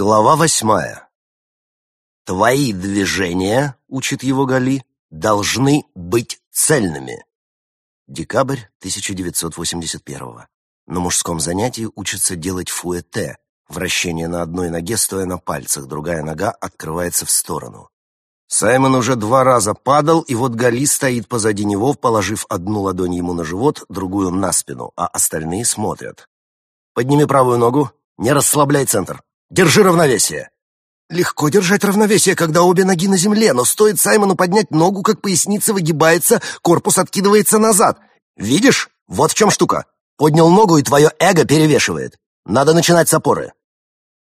Глава восьмая. «Твои движения, — учит его Гали, — должны быть цельными». Декабрь 1981 На мужском занятии учатся делать фуэте, вращение на одной ноге, стоя на пальцах, другая нога открывается в сторону. Саймон уже два раза падал, и вот Гали стоит позади него, положив одну ладонь ему на живот, другую на спину, а остальные смотрят. «Подними правую ногу, не расслабляй центр. Держи равновесие!» Легко держать равновесие, когда обе ноги на земле, но стоит Саймону поднять ногу, как поясница выгибается, корпус откидывается назад. Видишь? Вот в чем штука. Поднял ногу, и твое эго перевешивает. Надо начинать с опоры.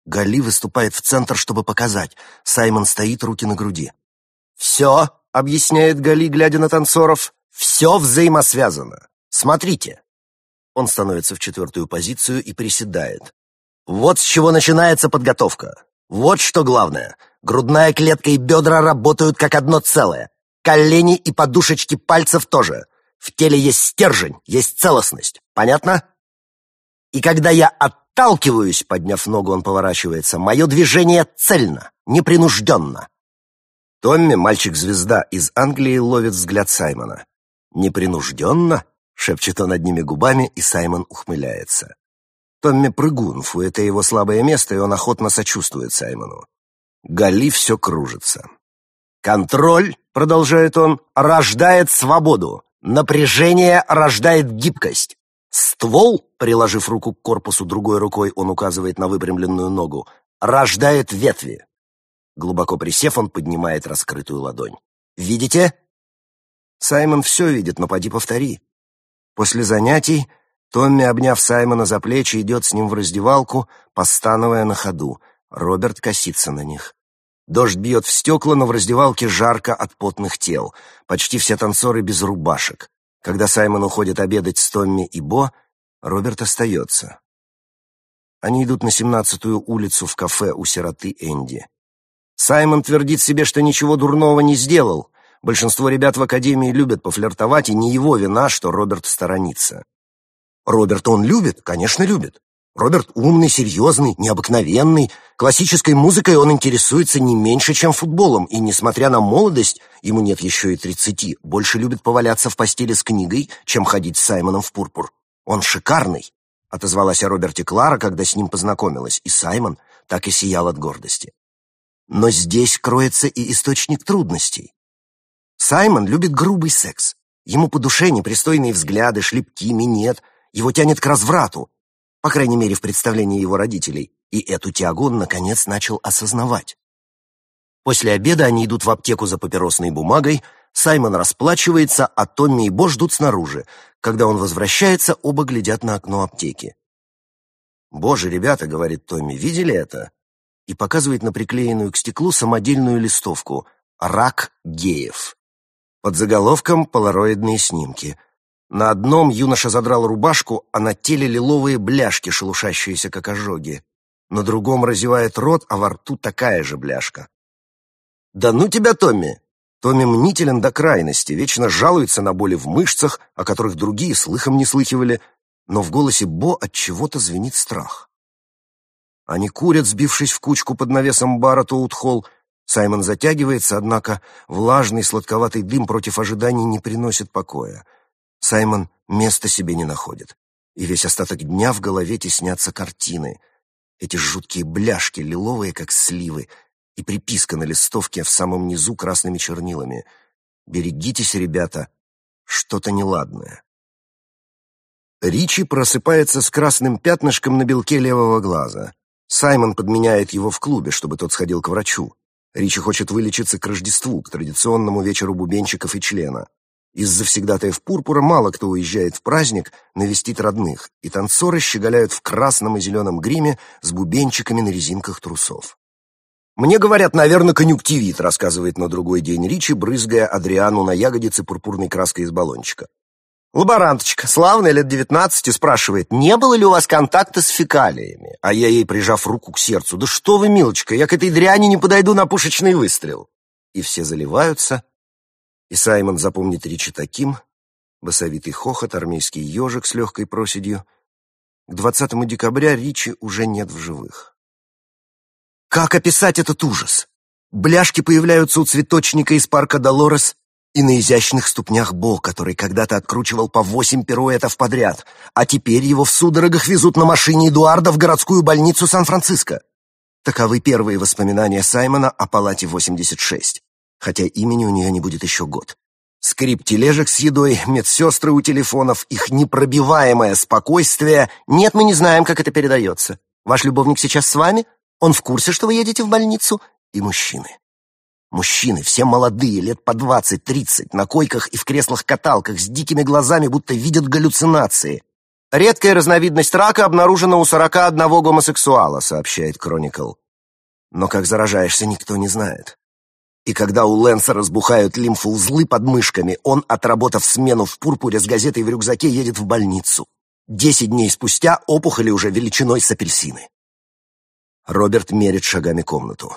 Гали выступает в центр, чтобы показать. Саймон стоит, руки на груди. «Все», — объясняет Гали, глядя на танцоров, — «все взаимосвязано. Смотрите». Он становится в четвертую позицию и приседает. Вот с чего начинается подготовка. Вот что главное. Грудная клетка и бедра работают как одно целое. Колени и подушечки пальцев тоже. В теле есть стержень, есть целостность. Понятно? И когда я отталкиваюсь, подняв ногу, он поворачивается, мое движение цельно, непринужденно. Томми, мальчик-звезда из Англии, ловит взгляд Саймона. «Непринужденно?» — шепчет он одними губами, и Саймон ухмыляется. Томми прыгун, фу, это его слабое место, и он охотно сочувствует Саймону. Гали все кружится. «Контроль», — продолжает он, — «рождает свободу. Напряжение рождает гибкость. Ствол, приложив руку к корпусу другой рукой, он указывает на выпрямленную ногу, рождает ветви». Глубоко присев, он поднимает раскрытую ладонь. «Видите?» Саймон все видит, но поди повтори. После занятий Томми, обняв Саймона за плечи, идет с ним в раздевалку, постановая на ходу. Роберт косится на них. Дождь бьет в стекла, но в раздевалке жарко от потных тел. Почти все танцоры без рубашек. Когда Саймон уходит обедать с Томми и Бо, Роберт остается. Они идут на семнадцатую улицу в кафе у сироты Энди. Саймон твердит себе, что ничего дурного не сделал. Большинство ребят в академии любят пофлиртовать, и не его вина, что Роберт сторонится. Роберт он любит? Конечно, любит. Роберт умный, серьезный, необыкновенный. Классической музыкой он интересуется не меньше, чем футболом, и, несмотря на молодость, ему нет еще и тридцати, больше любит поваляться в постели с книгой, чем ходить с Саймоном в пурпур. Он шикарный, — отозвалась о Роберте Клара, когда с ним познакомилась, и Саймон так и сиял от гордости. Но здесь кроется и источник трудностей. Саймон любит грубый секс. Ему по душе непристойные взгляды, шлепки, минет — его тянет к разврату, по крайней мере, в представлении его родителей, и эту тягу он, наконец, начал осознавать. После обеда они идут в аптеку за папиросной бумагой, Саймон расплачивается, а Томми и Бо ждут снаружи. Когда он возвращается, оба глядят на окно аптеки. «Боже, ребята», — говорит Томми, — «видели это?» И показывает на приклеенную к стеклу самодельную листовку «Рак геев». Под заголовком «Полароидные снимки». На одном юноша задрал рубашку, а на теле лиловые бляшки, шелушащиеся как ожоги. На другом разевает рот, а во рту такая же бляшка. «Да ну тебя, Томми!» Томми мнителен до крайности, вечно жалуется на боли в мышцах, о которых другие слыхом не слыхивали, но в голосе Бо от чего-то звенит страх. Они курят, сбившись в кучку под навесом бара Тоут-Холл. Саймон затягивается, однако влажный сладковатый дым против ожиданий не приносит покоя. Саймон места себе не находит. И весь остаток дня в голове теснятся картины. Эти жуткие бляшки, лиловые, как сливы, и приписка на листовке в самом низу красными чернилами. «Берегитесь, ребята, что-то неладное». Ричи просыпается с красным пятнышком на белке левого глаза. Саймон подменяет его в клубе, чтобы тот сходил к врачу. Ричи хочет вылечиться к Рождеству, к традиционному вечеру бубенчиков и члена. Из-за всегдатаев пурпура мало кто уезжает в праздник навестить родных, и танцоры щеголяют в красном и зеленом гриме с бубенчиками на резинках трусов. «Мне говорят, наверное, конъюнктивит», — рассказывает на другой день Ричи, брызгая Адриану на ягодицы пурпурной краской из баллончика. Лаборанточка, славная, лет девятнадцати, спрашивает, не было ли у вас контакта с фекалиями? А я ей, прижав руку к сердцу, да что вы, милочка, я к этой дряни не подойду на пушечный выстрел. И все заливаются, и Саймон запомнит Ричи таким, басовитый хохот, армейский ежик с легкой проседью. К 20 декабря Ричи уже нет в живых. Как описать этот ужас? Бляшки появляются у цветочника из парка Долорес и на изящных ступнях Бо, который когда-то откручивал по восемь пируэтов подряд, а теперь его в судорогах везут на машине Эдуарда в городскую больницу Сан-Франциско. Таковы первые воспоминания Саймона о палате 86, хотя имени у нее не будет еще год. Скрип тележек с едой, медсестры у телефонов, их непробиваемое спокойствие. Нет, мы не знаем, как это передается. Ваш любовник сейчас с вами? Он в курсе, что вы едете в больницу? И мужчины. Мужчины, все молодые, лет по двадцать-тридцать, на койках и в креслах-каталках, с дикими глазами, будто видят галлюцинации. Редкая разновидность рака обнаружена у сорока одного гомосексуала, сообщает Кроникл. Но как заражаешься, никто не знает. И когда у Лэнса разбухают лимфоузлы под мышками, он, отработав смену в пурпуре с газетой в рюкзаке, едет в больницу. Десять дней спустя опухоли уже величиной с апельсины. Роберт мерит шагами комнату.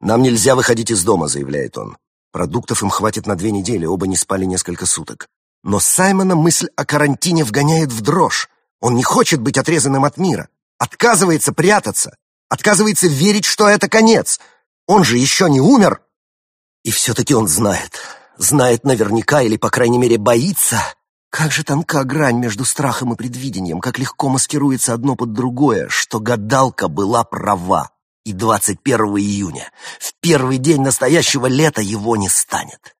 «Нам нельзя выходить из дома», — заявляет он. Продуктов им хватит на две недели, оба не спали несколько суток. Но Саймона мысль о карантине вгоняет в дрожь. Он не хочет быть отрезанным от мира. Отказывается прятаться. Отказывается верить, что это конец. Он же еще не умер. И все-таки он знает, знает наверняка или, по крайней мере, боится. Как же тонка грань между страхом и предвидением, как легко маскируется одно под другое, что гадалка была права. И 21 июня, в первый день настоящего лета, его не станет.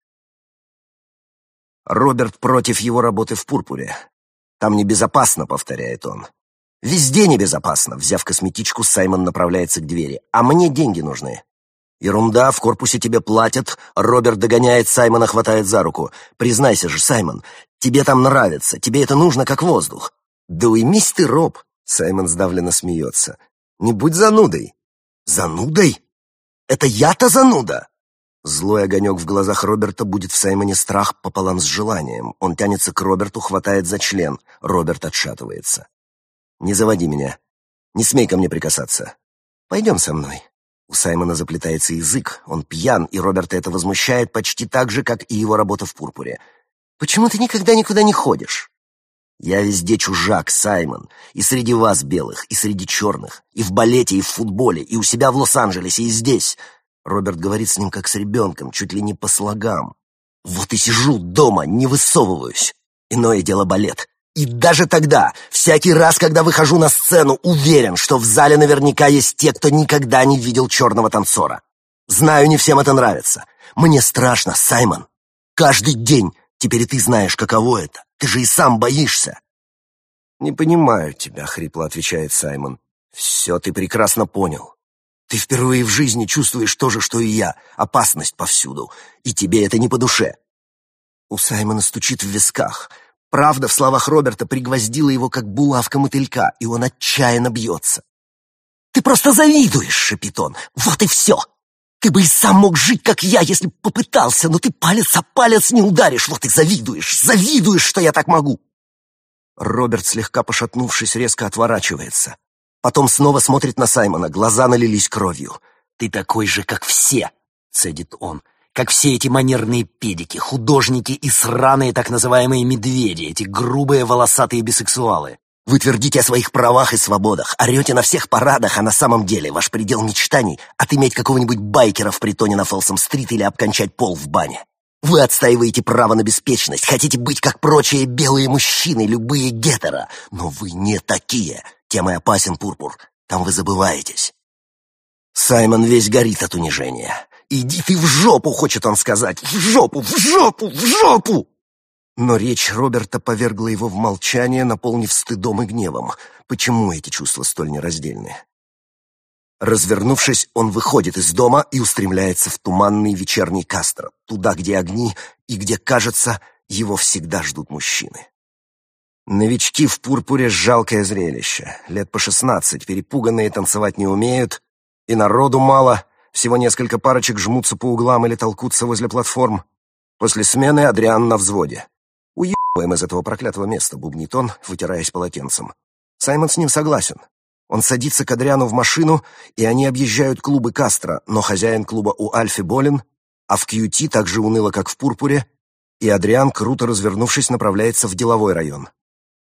Роберт против его работы в «Пурпуре». «Там небезопасно», — повторяет он. «Везде небезопасно», — взяв косметичку, Саймон направляется к двери. «А мне деньги нужны». «Ерунда, в корпусе тебе платят». Роберт догоняет Саймона, хватает за руку. «Признайся же, Саймон, тебе там нравится, тебе это нужно как воздух». «Да уймись ты, Роб!» Саймон сдавленно смеется. «Не будь занудой». «Занудой? Это я-то зануда?» Злой огонек в глазах Роберта будет в Саймоне страх пополам с желанием. Он тянется к Роберту, хватает за член. Роберт отшатывается. «Не заводи меня. Не смей ко мне прикасаться. Пойдем со мной». У Саймона заплетается язык, он пьян, и Роберта это возмущает почти так же, как и его работа в «Пурпуре». «Почему ты никогда никуда не ходишь?» «Я везде чужак, Саймон, и среди вас, белых, и среди черных, и в балете, и в футболе, и у себя в Лос-Анджелесе, и здесь». Роберт говорит с ним как с ребенком, чуть ли не по слогам. «Вот и сижу дома, не высовываюсь. Иное дело балет. И даже тогда, всякий раз, когда выхожу на сцену, уверен, что в зале наверняка есть те, кто никогда не видел черного танцора. Знаю, не всем это нравится. Мне страшно, Саймон. Каждый день. Теперь и ты знаешь, каково это. Ты же и сам боишься. «Не понимаю тебя», — хрипло отвечает Саймон. «Все ты прекрасно понял. Ты впервые в жизни чувствуешь то же, что и я. Опасность повсюду. И тебе это не по душе». У Саймона стучит в висках. Правда в словах Роберта пригвоздила его, как булавка мотылька, и он отчаянно бьется. «Ты просто завидуешь!» — шепит он. «Вот и все! Ты бы и сам мог жить, как я, если бы попытался, но ты палец о палец не ударишь, вот и завидуешь! Завидуешь, что я так могу!» Роберт, слегка пошатнувшись, резко отворачивается. Потом снова смотрит на Саймона, глаза налились кровью. «Ты такой же, как все!» — цедит он как все эти манерные педики, художники и сраные так называемые медведи, эти грубые волосатые бисексуалы. Вы твердите о своих правах и свободах, орете на всех парадах, а на самом деле ваш предел мечтаний — отыметь какого-нибудь байкера в притоне на Фолсом-стрит или обкончать пол в бане. Вы отстаиваете право на беспечность, хотите быть как прочие белые мужчины, любые гетеро, но вы не такие. Тем и опасен пурпур, там вы забываетесь. Саймон весь горит от унижения. «Иди ты в жопу!» — хочет он сказать. «В жопу! В жопу! В жопу!» Но речь Роберта повергла его в молчание, наполнив стыдом и гневом. Почему эти чувства столь нераздельны? Развернувшись, он выходит из дома и устремляется в туманный вечерний Кастро, туда, где огни и где, кажется, его всегда ждут мужчины. Новички в пурпуре — жалкое зрелище. Лет по шестнадцать, перепуганные танцевать не умеют, и народу мало, всего несколько парочек жмутся по углам или толкутся возле платформ. После смены Адриан на взводе. «Уебываем из этого проклятого места», — бубнит он, вытираясь полотенцем. Саймон с ним согласен. Он садится к Адриану в машину, и они объезжают клубы Кастро, но хозяин клуба у Альфи болен, а в Кьюти так же уныло, как в Пурпуре, и Адриан, круто развернувшись, направляется в деловой район.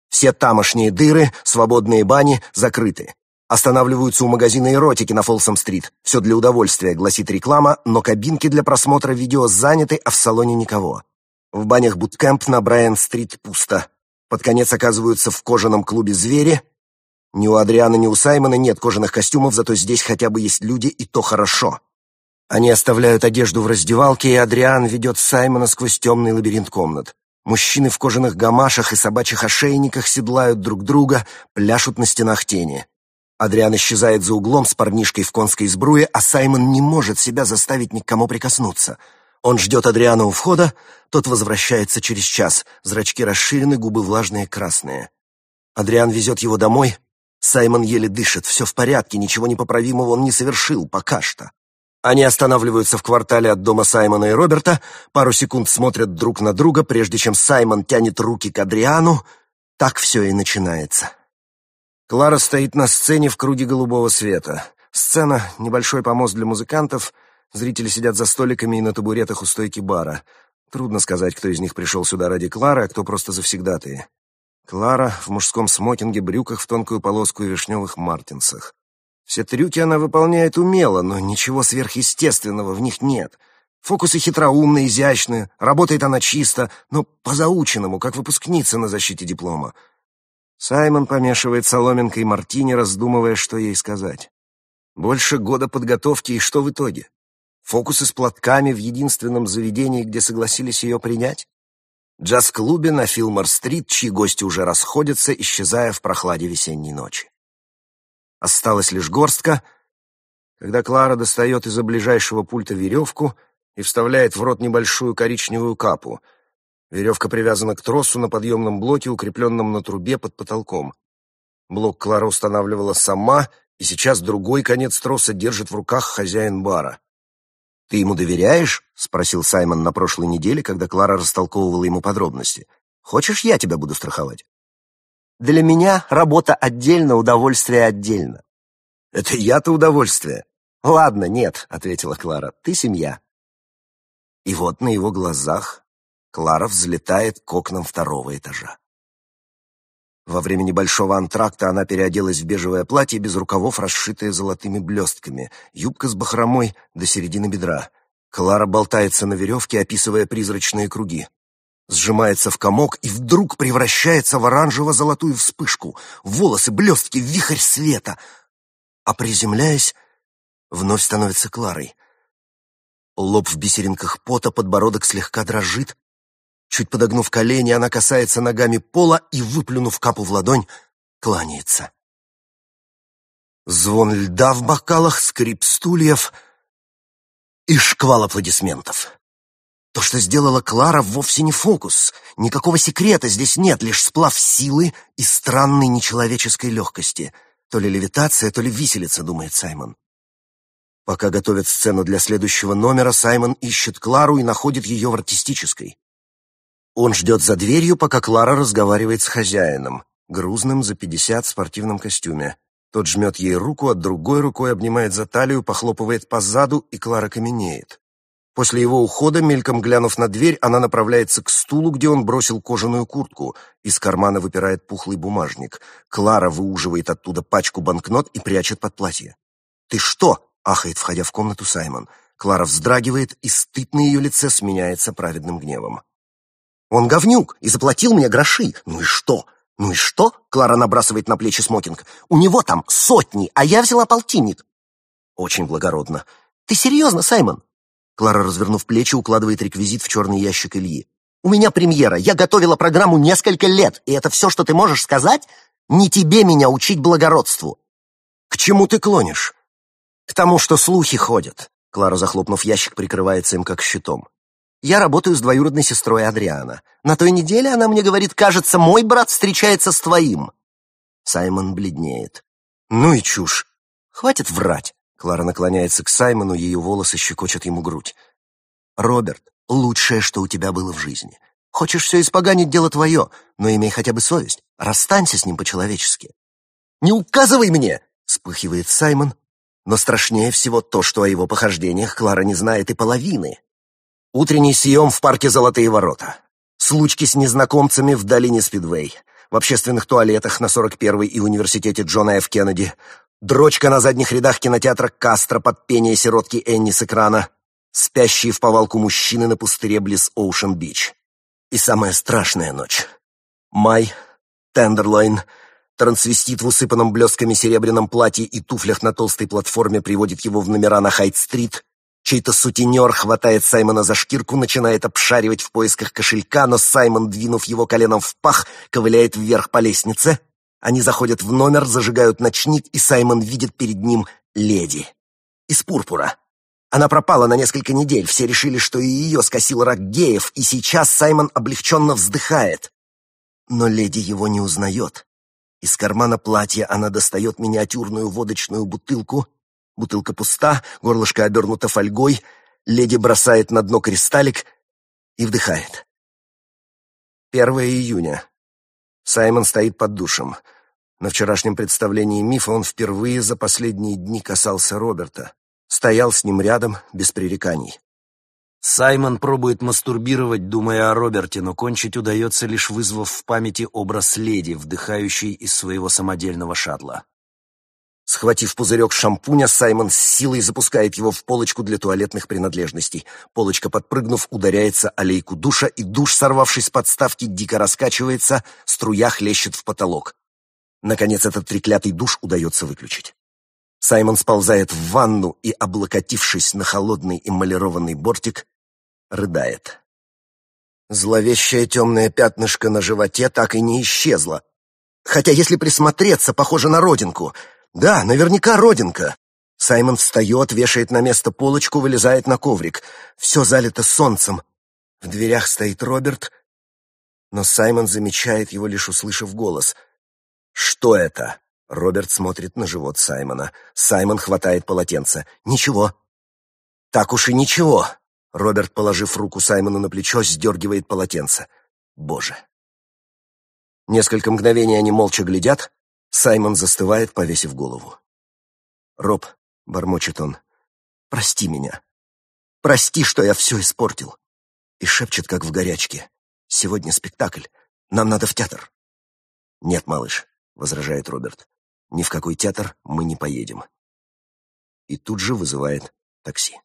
Все тамошние дыры, свободные бани закрыты. Останавливаются у магазина эротики на Фолсом-стрит. Все для удовольствия, гласит реклама, но кабинки для просмотра видео заняты, а в салоне никого. В банях Буткэмп на Брайан-стрит пусто. Под конец оказываются в кожаном клубе «Звери». Ни у Адриана, ни у Саймона нет кожаных костюмов, зато здесь хотя бы есть люди, и то хорошо. Они оставляют одежду в раздевалке, и Адриан ведет Саймона сквозь темный лабиринт комнат. Мужчины в кожаных гамашах и собачьих ошейниках седлают друг друга, пляшут на стенах тени. Адриан исчезает за углом с парнишкой в конской сбруе, а Саймон не может себя заставить ни к кому прикоснуться. Он ждет Адриана у входа, тот возвращается через час, зрачки расширены, губы влажные, красные. Адриан везет его домой. Саймон еле дышит, все в порядке, ничего непоправимого он не совершил, пока что. Они останавливаются в квартале от дома Саймона и Роберта, пару секунд смотрят друг на друга, прежде чем Саймон тянет руки к Адриану. Так все и начинается. Клара стоит на сцене в круге голубого света. Сцена — небольшой помост для музыкантов. Зрители сидят за столиками и на табуретах у стойки бара. Трудно сказать, кто из них пришел сюда ради Клары, а кто просто завсегдатые. Клара в мужском смокинге, брюках в тонкую полоску и вишневых мартинсах. Все трюки она выполняет умело, но ничего сверхъестественного в них нет. Фокусы хитроумные, изящные, работает она чисто, но по заученному, как выпускница на защите диплома. Саймон помешивает соломинкой мартини, раздумывая, что ей сказать. Больше года подготовки, и что в итоге? Фокусы с платками в единственном заведении, где согласились ее принять? Джаз-клубе на Филмор-стрит, чьи гости уже расходятся, исчезая в прохладе весенней ночи. Осталась лишь горстка, когда Клара достает из-за ближайшего пульта веревку и вставляет в рот небольшую коричневую капу — Веревка привязана к тросу на подъемном блоке, укрепленном на трубе под потолком. Блок Клара устанавливала сама, и сейчас другой конец троса держит в руках хозяин бара. «Ты ему доверяешь?» — спросил Саймон на прошлой неделе, когда Клара растолковывала ему подробности. «Хочешь, я тебя буду страховать?» «Для меня работа отдельно, удовольствие отдельно». «Это я-то удовольствие». «Ладно, нет», — ответила Клара, — «ты семья». И вот на его глазах Клара взлетает к окнам второго этажа. Во время небольшого антракта она переоделась в бежевое платье без рукавов, расшитое золотыми блестками, юбка с бахромой до середины бедра. Клара болтается на веревке, описывая призрачные круги. Сжимается в комок и вдруг превращается в оранжево-золотую вспышку. Волосы, блестки, вихрь света. А приземляясь, вновь становится Кларой. Лоб в бисеринках пота, подбородок слегка дрожит, Чуть подогнув колени, она касается ногами пола и, выплюнув капу в ладонь, кланяется. Звон льда в бокалах, скрип стульев и шквал аплодисментов. То, что сделала Клара, вовсе не фокус. Никакого секрета здесь нет, лишь сплав силы и странной нечеловеческой легкости. То ли левитация, то ли виселица, думает Саймон. Пока готовят сцену для следующего номера, Саймон ищет Клару и находит ее в артистической. Он ждет за дверью, пока Клара разговаривает с хозяином, грузным за пятьдесят в спортивном костюме. Тот жмет ей руку, а другой рукой обнимает за талию, похлопывает по заду, и Клара каменеет. После его ухода, мельком глянув на дверь, она направляется к стулу, где он бросил кожаную куртку. Из кармана выпирает пухлый бумажник. Клара выуживает оттуда пачку банкнот и прячет под платье. «Ты что?» — ахает, входя в комнату Саймон. Клара вздрагивает, и стыд на ее лице сменяется праведным гневом. Он говнюк и заплатил мне гроши. Ну и что? Ну и что? Клара набрасывает на плечи смокинг. У него там сотни, а я взяла полтинник. Очень благородно. Ты серьезно, Саймон? Клара, развернув плечи, укладывает реквизит в черный ящик Ильи. У меня премьера. Я готовила программу несколько лет, и это все, что ты можешь сказать? Не тебе меня учить благородству. К чему ты клонишь? К тому, что слухи ходят. Клара, захлопнув ящик, прикрывается им как щитом. Я работаю с двоюродной сестрой Адриана. На той неделе она мне говорит, кажется, мой брат встречается с твоим. Саймон бледнеет. Ну и чушь. Хватит врать. Клара наклоняется к Саймону, ее волосы щекочут ему грудь. Роберт, лучшее, что у тебя было в жизни. Хочешь все испоганить, дело твое, но имей хотя бы совесть. Расстанься с ним по-человечески. «Не указывай мне!» — вспыхивает Саймон. Но страшнее всего то, что о его похождениях Клара не знает и половины. Утренний съем в парке «Золотые ворота». Случки с незнакомцами в долине Спидвей. В общественных туалетах на 41-й и университете Джона Ф. Кеннеди. дрочка на задних рядах кинотеатра Кастро под пение сиротки Энни с экрана, спящие вповалку мужчины на пустыре близ Оушен-Бич. И самая страшная ночь. Май, Тендерлойн, трансвестит в усыпанном блестками серебряном платье и туфлях на толстой платформе приводит его в номера на Хайт-стрит, Чей-то сутенер хватает Саймона за шкирку, начинает обшаривать в поисках кошелька, но Саймон, двинув его коленом в пах, ковыляет вверх по лестнице. Они заходят в номер, зажигают ночник, и Саймон видит перед ним леди. Из пурпура. Она пропала на несколько недель, все решили, что и ее скосил рак геев, и сейчас Саймон облегченно вздыхает. Но леди его не узнает. Из кармана платья она достает миниатюрную водочную бутылку, Бутылка пуста, горлышко обернуто фольгой, леди бросает на дно кристаллик и вдыхает. 1 июня. Саймон стоит под душем. На вчерашнем представлении мифа он впервые за последние дни касался Роберта. Стоял с ним рядом, без пререканий. Саймон пробует мастурбировать, думая о Роберте, но кончить удается, лишь вызвав в памяти образ леди, вдыхающей из своего самодельного шаттла. Схватив пузырек шампуня, Саймон с силой запускает его в полочку для туалетных принадлежностей. Полочка, подпрыгнув, ударяется о лейку душа, и душ, сорвавшись с подставки, дико раскачивается, струя хлещет в потолок. Наконец, этот треклятый душ удается выключить. Саймон сползает в ванну и, облокотившись на холодный эмалированный бортик, рыдает. Зловещее темное пятнышко на животе так и не исчезло. Хотя, если присмотреться, похоже на родинку — да, наверняка родинка. Саймон встает, вешает на место полочку, вылезает на коврик. Все залито солнцем. В дверях стоит Роберт, но Саймон замечает его, лишь услышав голос. «Что это?» Роберт смотрит на живот Саймона. Саймон хватает полотенце. «Ничего». «Так уж и ничего». Роберт, положив руку Саймону на плечо, сдергивает полотенце. «Боже». Несколько мгновений они молча глядят, Саймон застывает, повесив голову. «Роб», — бормочет он, — «прости меня. Прости, что я все испортил». И шепчет, как в горячке. «Сегодня спектакль. Нам надо в театр». «Нет, малыш», — возражает Роберт, — «ни в какой театр мы не поедем». И тут же вызывает такси.